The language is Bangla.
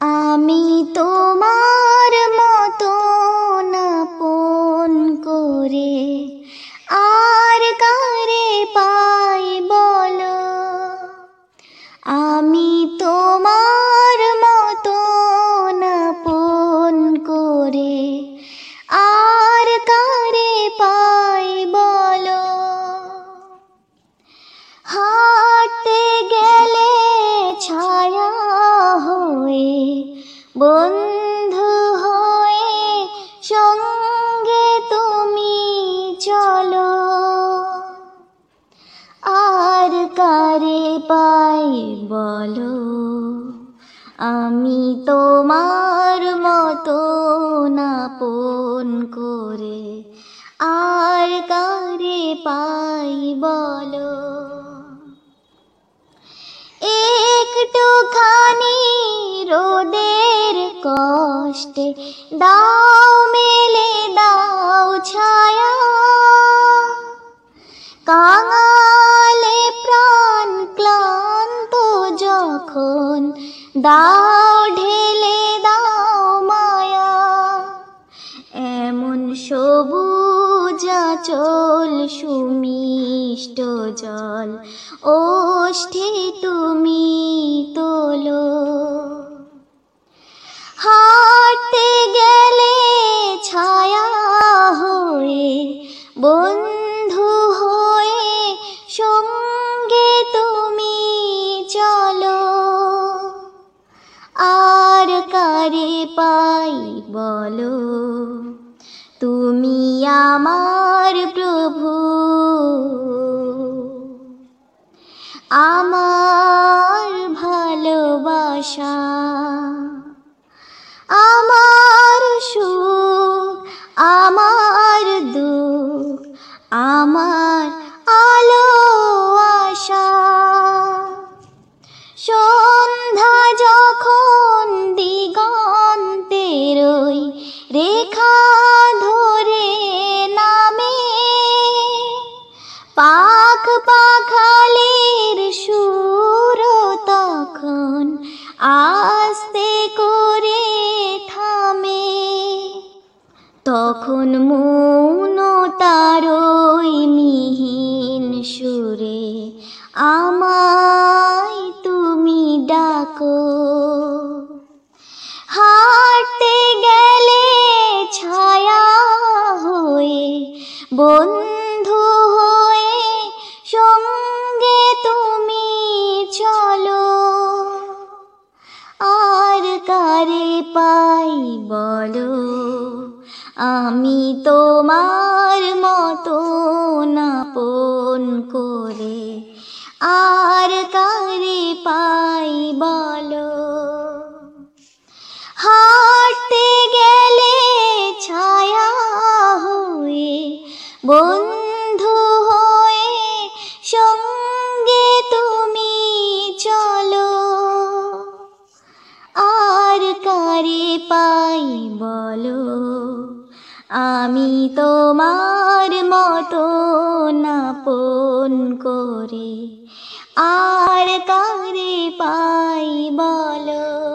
আমি তোমার বন্ধু হয়ে সঙ্গে তুমি চলো। আর কারে পাই বলো? আমি তোমার মতো আপন করে আর কারে পাই বলো? কষ্টে দাও, মেলে দাও ছায়া। কাঙালে প্রাণ ক্লান্ত যখন দাও, ঢেলে দাও মায়া। এমন সবুজ চল সুমিষ্ট জল, ওষ্ঠে তুমি বলো তুমি আমার প্রভু। আমার ভালোবাসা আমার সুখ রেখা ধরে নামে। পাখ পাখালের সুর তখন আস্তে করে থামে। তখন মৌন তারই মিহিন সুরে, আমায় তুমি ডাকো। বন্ধু হয়ে সঙ্গে তুমি চলো। আর কারে পাই বলো? আমি তোমার মতো আপন করে। আর কারে পাই বলো? হাঁটতে বন্ধু হয়ে সঙ্গে তুমি চলো। আর কারে পাই বলো? আমি তোমার মতো আপন করে। আর কারে পাই বলো?